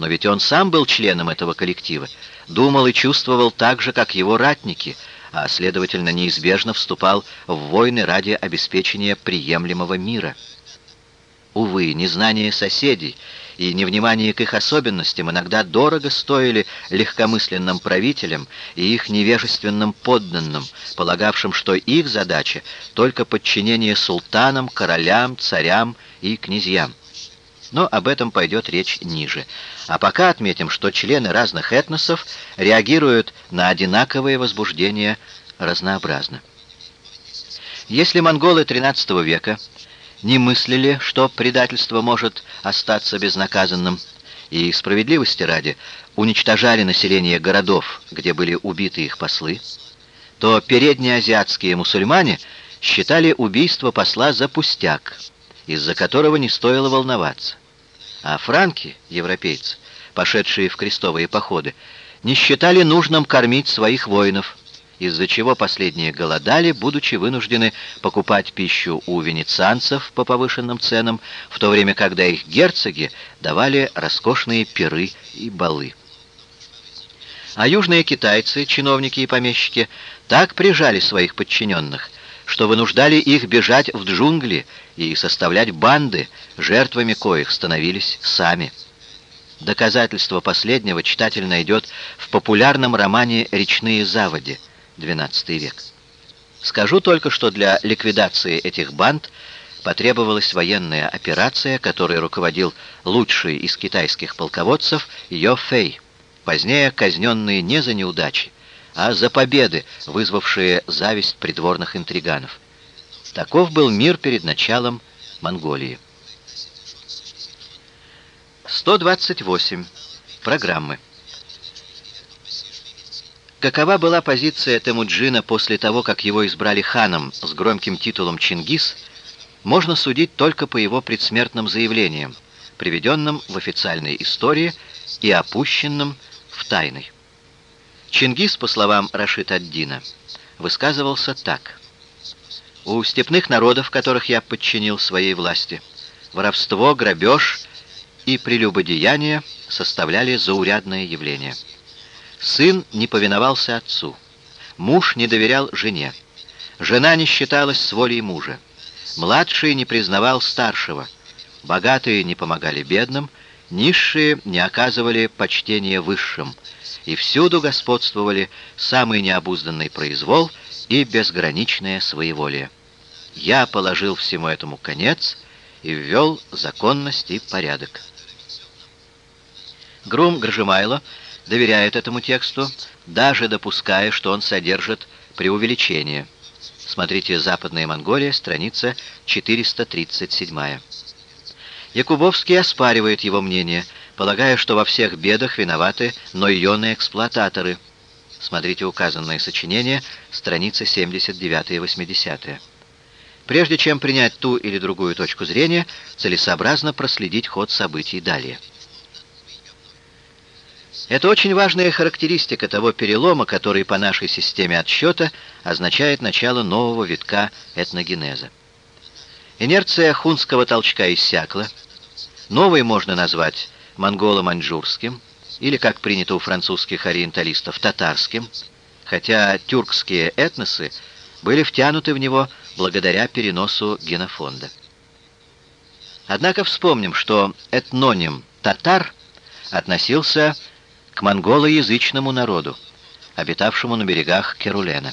Но ведь он сам был членом этого коллектива, думал и чувствовал так же, как его ратники, а, следовательно, неизбежно вступал в войны ради обеспечения приемлемого мира. Увы, незнание соседей и невнимание к их особенностям иногда дорого стоили легкомысленным правителям и их невежественным подданным, полагавшим, что их задача только подчинение султанам, королям, царям и князьям. Но об этом пойдет речь ниже. А пока отметим, что члены разных этносов реагируют на одинаковые возбуждения разнообразно. Если монголы XIII века не мыслили, что предательство может остаться безнаказанным, и справедливости ради уничтожали население городов, где были убиты их послы, то переднеазиатские мусульмане считали убийство посла за пустяк, из-за которого не стоило волноваться. А франки, европейцы, пошедшие в крестовые походы, не считали нужным кормить своих воинов, из-за чего последние голодали, будучи вынуждены покупать пищу у венецианцев по повышенным ценам, в то время когда их герцоги давали роскошные пиры и балы. А южные китайцы, чиновники и помещики, так прижали своих подчиненных, что вынуждали их бежать в джунгли и составлять банды, жертвами коих становились сами. Доказательство последнего читатель найдет в популярном романе «Речные заводи» XII век. Скажу только, что для ликвидации этих банд потребовалась военная операция, которой руководил лучший из китайских полководцев Йо Фэй, позднее казненный не за неудачи, а за победы, вызвавшие зависть придворных интриганов. Таков был мир перед началом Монголии. 128. Программы. Какова была позиция Темуджина после того, как его избрали ханом с громким титулом Чингис, можно судить только по его предсмертным заявлениям, приведенным в официальной истории и опущенным в тайной. Чингис, по словам Рашид ад-Дина, высказывался так. «У степных народов, которых я подчинил своей власти, воровство, грабеж и прелюбодеяние составляли заурядное явление. Сын не повиновался отцу, муж не доверял жене, жена не считалась с волей мужа, младший не признавал старшего, богатые не помогали бедным, низшие не оказывали почтения высшим, и всюду господствовали самый необузданный произвол и безграничное своеволие. Я положил всему этому конец и ввел законность и порядок. Грум Гржемайло доверяет этому тексту, даже допуская, что он содержит преувеличение. Смотрите «Западная Монголия», страница 437. Якубовский оспаривает его мнение – полагая, что во всех бедах виноваты нойоны-эксплуататоры. Смотрите указанное сочинение, страницы 79 и 80. Прежде чем принять ту или другую точку зрения, целесообразно проследить ход событий далее. Это очень важная характеристика того перелома, который по нашей системе отсчета означает начало нового витка этногенеза. Инерция хунского толчка иссякла. Новый можно назвать монголо-маньчжурским, или, как принято у французских ориенталистов, татарским, хотя тюркские этносы были втянуты в него благодаря переносу генофонда. Однако вспомним, что этноним «татар» относился к монголоязычному народу, обитавшему на берегах Керулена.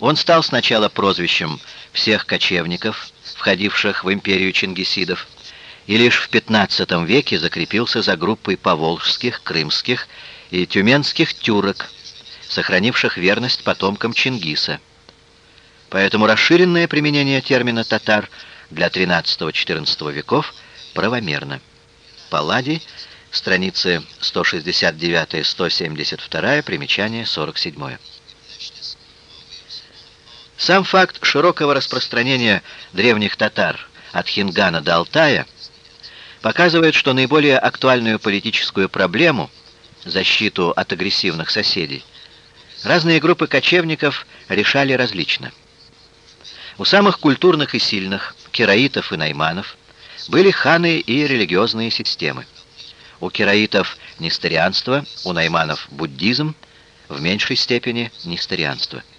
Он стал сначала прозвищем всех кочевников, входивших в империю чингисидов, и лишь в XV веке закрепился за группой поволжских, крымских и тюменских тюрок, сохранивших верность потомкам Чингиса. Поэтому расширенное применение термина «татар» для XIII-XIV веков правомерно. Палладий, страницы 169-172, примечание 47. Сам факт широкого распространения древних татар от Хингана до Алтая – показывает, что наиболее актуальную политическую проблему, защиту от агрессивных соседей, разные группы кочевников решали различно. У самых культурных и сильных, кераитов и найманов, были ханы и религиозные системы. У кераитов – несторианство, у найманов – буддизм, в меньшей степени – несторианство –